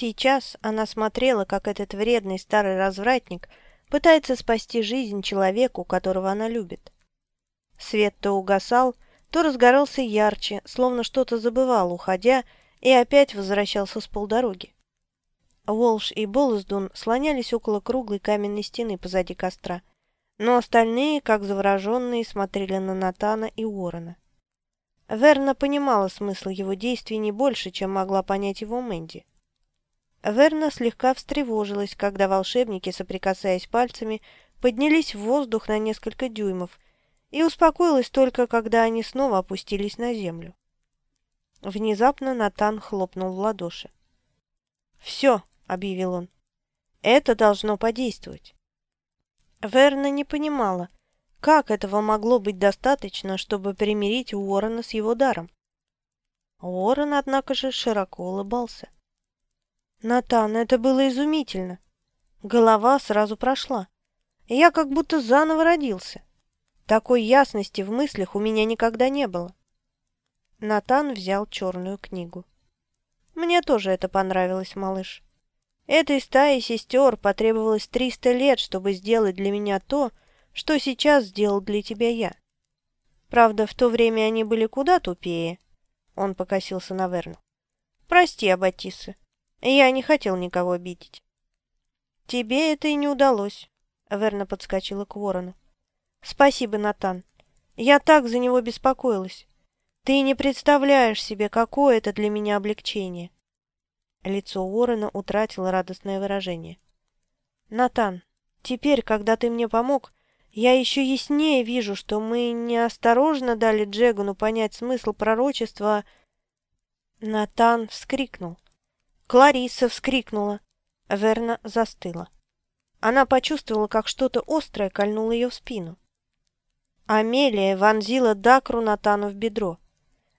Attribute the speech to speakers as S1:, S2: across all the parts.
S1: Сейчас она смотрела, как этот вредный старый развратник пытается спасти жизнь человеку, которого она любит. Свет то угасал, то разгорался ярче, словно что-то забывал, уходя, и опять возвращался с полдороги. Волш и Болсдун слонялись около круглой каменной стены позади костра, но остальные, как завороженные, смотрели на Натана и Уоррена. Верна понимала смысл его действий не больше, чем могла понять его Мэнди. Верна слегка встревожилась, когда волшебники, соприкасаясь пальцами, поднялись в воздух на несколько дюймов, и успокоилась только, когда они снова опустились на землю. Внезапно Натан хлопнул в ладоши. «Все», — объявил он, — «это должно подействовать». Верна не понимала, как этого могло быть достаточно, чтобы примирить Уоррена с его даром? Уоррен, однако же, широко улыбался. «Натан, это было изумительно. Голова сразу прошла. Я как будто заново родился. Такой ясности в мыслях у меня никогда не было». Натан взял черную книгу. «Мне тоже это понравилось, малыш. Этой стае сестер потребовалось триста лет, чтобы сделать для меня то, что сейчас сделал для тебя я. Правда, в то время они были куда тупее. Он покосился на Верну. Прости, Аббатиса. Я не хотел никого обидеть. Тебе это и не удалось. Верна подскочила к ворону. Спасибо, Натан. Я так за него беспокоилась. Ты не представляешь себе, какое это для меня облегчение. Лицо Уоррена утратило радостное выражение. «Натан, теперь, когда ты мне помог, я еще яснее вижу, что мы неосторожно дали Джегану понять смысл пророчества. Натан вскрикнул. Клариса вскрикнула. Верна застыла. Она почувствовала, как что-то острое кольнуло ее в спину. Амелия вонзила дакру Натану в бедро.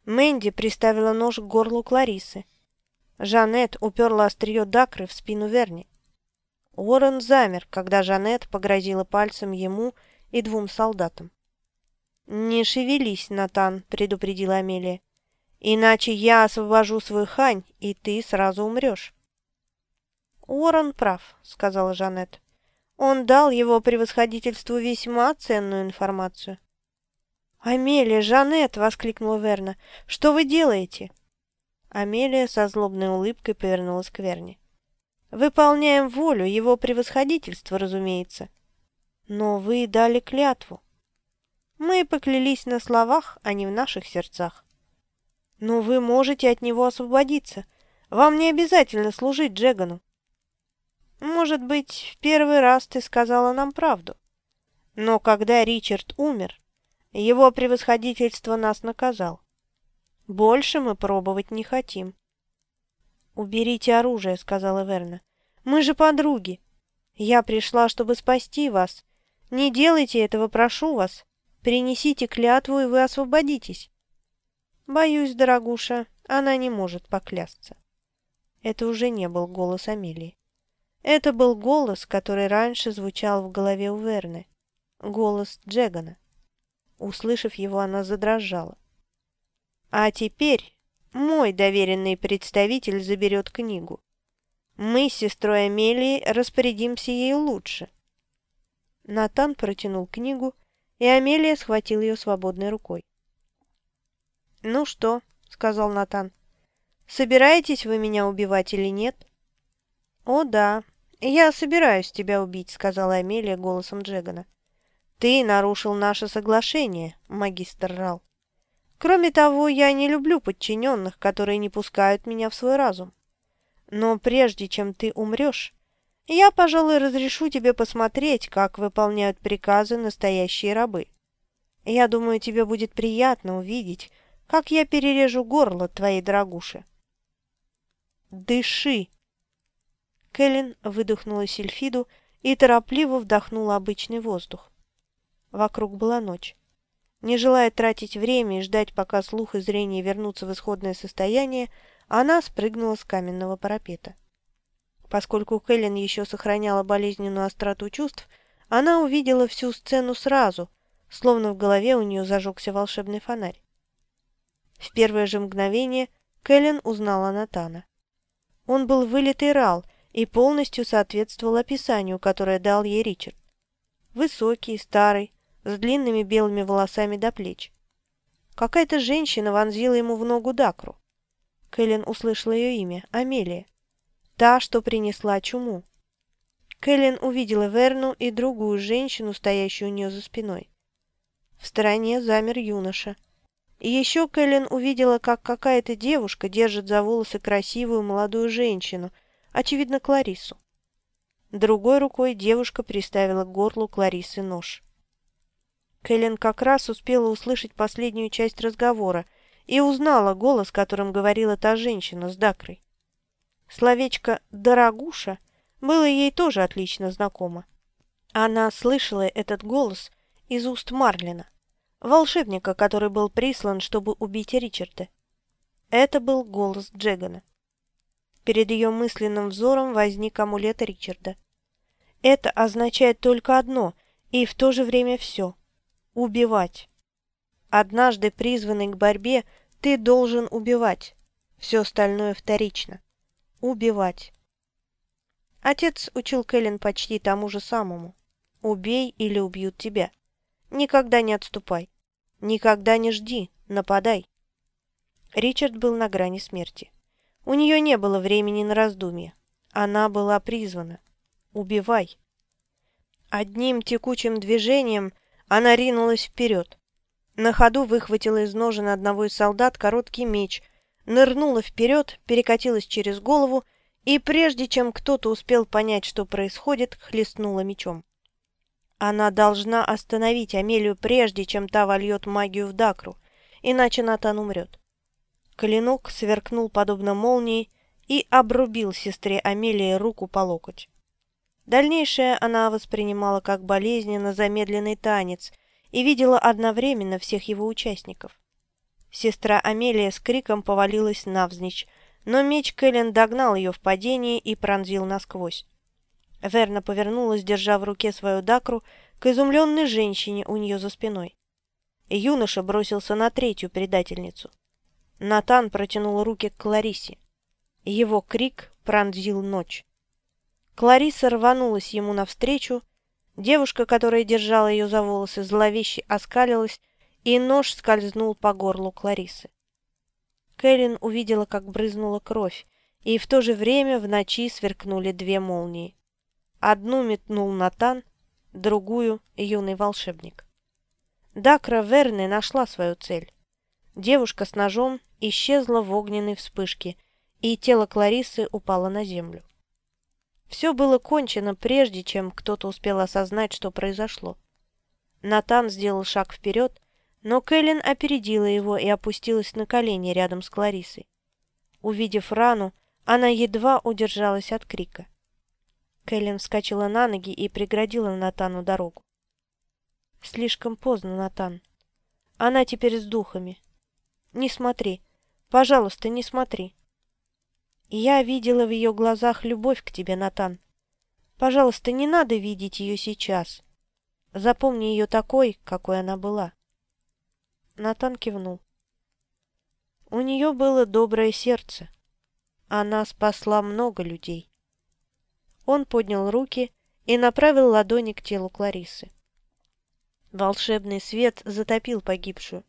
S1: Мэнди приставила нож к горлу Кларисы. Жанет уперла острие дакры в спину Верни. Уоррен замер, когда Жанет погрозила пальцем ему и двум солдатам. «Не шевелись, Натан», — предупредила Амелия. «Иначе я освобожу свою хань, и ты сразу умрешь». «Уоррен прав», — сказала Жанет. «Он дал его превосходительству весьма ценную информацию». «Амелия, Жанет!» — воскликнула Верна. «Что вы делаете?» Амелия со злобной улыбкой повернулась к Верне. Выполняем волю его превосходительства, разумеется. Но вы дали клятву. Мы поклялись на словах, а не в наших сердцах. Но вы можете от него освободиться. Вам не обязательно служить Джегану. Может быть, в первый раз ты сказала нам правду. Но когда Ричард умер, его превосходительство нас наказал. Больше мы пробовать не хотим. «Уберите оружие», — сказала Верна. «Мы же подруги. Я пришла, чтобы спасти вас. Не делайте этого, прошу вас. Принесите клятву, и вы освободитесь». «Боюсь, дорогуша, она не может поклясться». Это уже не был голос Амелии. Это был голос, который раньше звучал в голове у Верны. Голос Джегана. Услышав его, она задрожала. «А теперь мой доверенный представитель заберет книгу. Мы с сестрой Амелией распорядимся ей лучше. Натан протянул книгу, и Амелия схватил ее свободной рукой. «Ну что?» — сказал Натан. «Собираетесь вы меня убивать или нет?» «О, да, я собираюсь тебя убить», — сказала Амелия голосом Джегана. «Ты нарушил наше соглашение, магистр Рал. Кроме того, я не люблю подчиненных, которые не пускают меня в свой разум. Но прежде чем ты умрешь, я, пожалуй, разрешу тебе посмотреть, как выполняют приказы настоящие рабы. Я думаю, тебе будет приятно увидеть, как я перережу горло твоей дорогуши. Дыши!» Кэлен выдохнула сельфиду и торопливо вдохнула обычный воздух. Вокруг была ночь. Не желая тратить время и ждать, пока слух и зрение вернутся в исходное состояние, она спрыгнула с каменного парапета. Поскольку Кэлен еще сохраняла болезненную остроту чувств, она увидела всю сцену сразу, словно в голове у нее зажегся волшебный фонарь. В первое же мгновение Кэлен узнала Натана. Он был вылитый рал и полностью соответствовал описанию, которое дал ей Ричард. Высокий, старый, с длинными белыми волосами до плеч. Какая-то женщина вонзила ему в ногу дакру. Кэлен услышала ее имя – Амелия. Та, что принесла чуму. Кэлен увидела Верну и другую женщину, стоящую у нее за спиной. В стороне замер юноша. И еще Кэлен увидела, как какая-то девушка держит за волосы красивую молодую женщину, очевидно, Кларису. Другой рукой девушка приставила к горлу Кларисы нож. Кэлен как раз успела услышать последнюю часть разговора и узнала голос, которым говорила та женщина с Дакрой. Словечко «дорогуша» было ей тоже отлично знакомо. Она слышала этот голос из уст Марлина, волшебника, который был прислан, чтобы убить Ричарда. Это был голос Джегана. Перед ее мысленным взором возник амулет Ричарда. Это означает только одно и в то же время все – убивать. Однажды призванный к борьбе, ты должен убивать. Все остальное вторично. Убивать. Отец учил Кэлен почти тому же самому. Убей или убьют тебя. Никогда не отступай. Никогда не жди, нападай. Ричард был на грани смерти. У нее не было времени на раздумья. Она была призвана. Убивай. Одним текучим движением она ринулась вперед. На ходу выхватила из ножен одного из солдат короткий меч, нырнула вперед, перекатилась через голову и прежде чем кто-то успел понять, что происходит, хлестнула мечом. Она должна остановить Амелию прежде, чем та вольет магию в Дакру, иначе Натан умрет. Клинок сверкнул подобно молнии и обрубил сестре Амелии руку по локоть. Дальнейшее она воспринимала как болезненно замедленный танец и видела одновременно всех его участников. Сестра Амелия с криком повалилась навзничь, но меч Кэлен догнал ее в падении и пронзил насквозь. Верна повернулась, держа в руке свою дакру, к изумленной женщине у нее за спиной. Юноша бросился на третью предательницу. Натан протянул руки к Кларисе. Его крик пронзил ночь. Клариса рванулась ему навстречу, девушка, которая держала ее за волосы, зловеще оскалилась, и нож скользнул по горлу Кларисы. Кэлен увидела, как брызнула кровь, и в то же время в ночи сверкнули две молнии. Одну метнул Натан, другую — юный волшебник. Дакра Верны нашла свою цель. Девушка с ножом исчезла в огненной вспышке, и тело Кларисы упало на землю. Все было кончено, прежде чем кто-то успел осознать, что произошло. Натан сделал шаг вперед, но Кэлен опередила его и опустилась на колени рядом с Кларисой. Увидев рану, она едва удержалась от крика. Кэлен вскочила на ноги и преградила Натану дорогу. «Слишком поздно, Натан. Она теперь с духами. Не смотри. Пожалуйста, не смотри. Я видела в ее глазах любовь к тебе, Натан. Пожалуйста, не надо видеть ее сейчас. Запомни ее такой, какой она была». Натан кивнул. У нее было доброе сердце. Она спасла много людей. Он поднял руки и направил ладони к телу Кларисы. Волшебный свет затопил погибшую.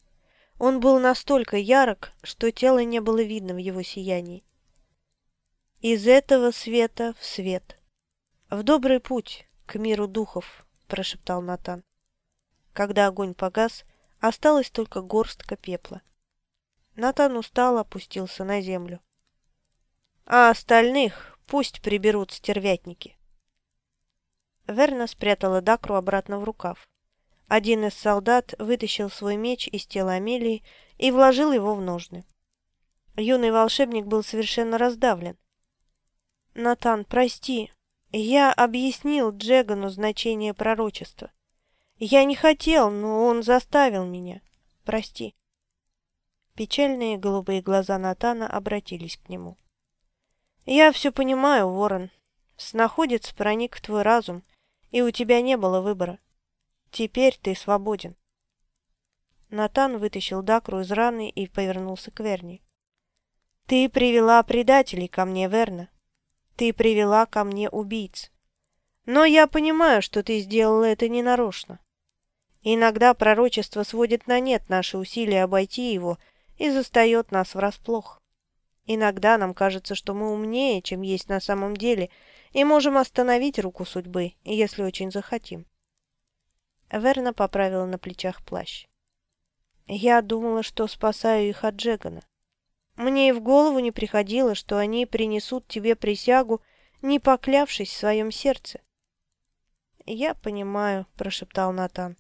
S1: Он был настолько ярок, что тело не было видно в его сиянии. «Из этого света в свет. В добрый путь к миру духов», – прошептал Натан. Когда огонь погас, Осталась только горстка пепла. Натан устал опустился на землю. А остальных пусть приберут стервятники. Верна спрятала Дакру обратно в рукав. Один из солдат вытащил свой меч из тела Амелии и вложил его в ножны. Юный волшебник был совершенно раздавлен. «Натан, прости, я объяснил Джегану значение пророчества. Я не хотел, но он заставил меня. Прости. Печальные голубые глаза Натана обратились к нему. Я все понимаю, Ворон. Снаходец проник в твой разум, и у тебя не было выбора. Теперь ты свободен. Натан вытащил Дакру из раны и повернулся к Верни. Ты привела предателей ко мне, верно? Ты привела ко мне убийц. Но я понимаю, что ты сделала это ненарочно. Иногда пророчество сводит на нет наши усилия обойти его и застает нас врасплох. Иногда нам кажется, что мы умнее, чем есть на самом деле, и можем остановить руку судьбы, если очень захотим. Верна поправила на плечах плащ. Я думала, что спасаю их от Джегана. Мне и в голову не приходило, что они принесут тебе присягу, не поклявшись в своем сердце. «Я понимаю», — прошептал Натан.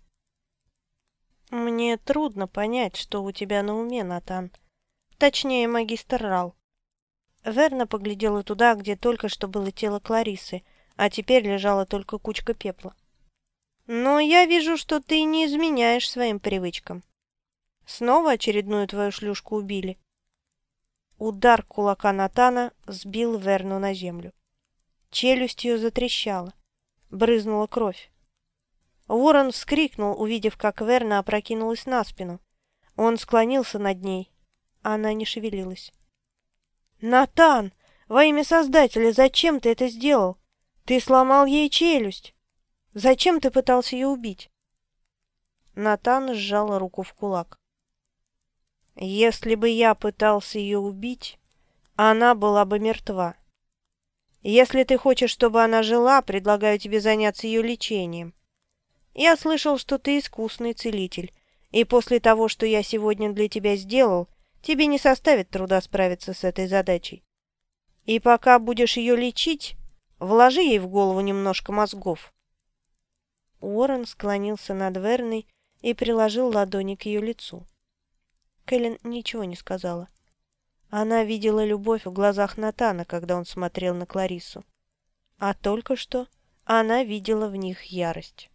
S1: «Мне трудно понять, что у тебя на уме, Натан. Точнее, магистр Рал». Верна поглядела туда, где только что было тело Кларисы, а теперь лежала только кучка пепла. «Но я вижу, что ты не изменяешь своим привычкам. Снова очередную твою шлюшку убили?» Удар кулака Натана сбил Верну на землю. Челюсть ее затрещала. Брызнула кровь. Уоррен вскрикнул, увидев, как Верна опрокинулась на спину. Он склонился над ней. Она не шевелилась. «Натан! Во имя Создателя, зачем ты это сделал? Ты сломал ей челюсть! Зачем ты пытался ее убить?» Натан сжал руку в кулак. «Если бы я пытался ее убить, она была бы мертва. Если ты хочешь, чтобы она жила, предлагаю тебе заняться ее лечением. Я слышал, что ты искусный целитель, и после того, что я сегодня для тебя сделал, тебе не составит труда справиться с этой задачей. И пока будешь ее лечить, вложи ей в голову немножко мозгов». Уоррен склонился над Верной и приложил ладони к ее лицу. Кэлен ничего не сказала. Она видела любовь в глазах Натана, когда он смотрел на Кларису. А только что она видела в них ярость.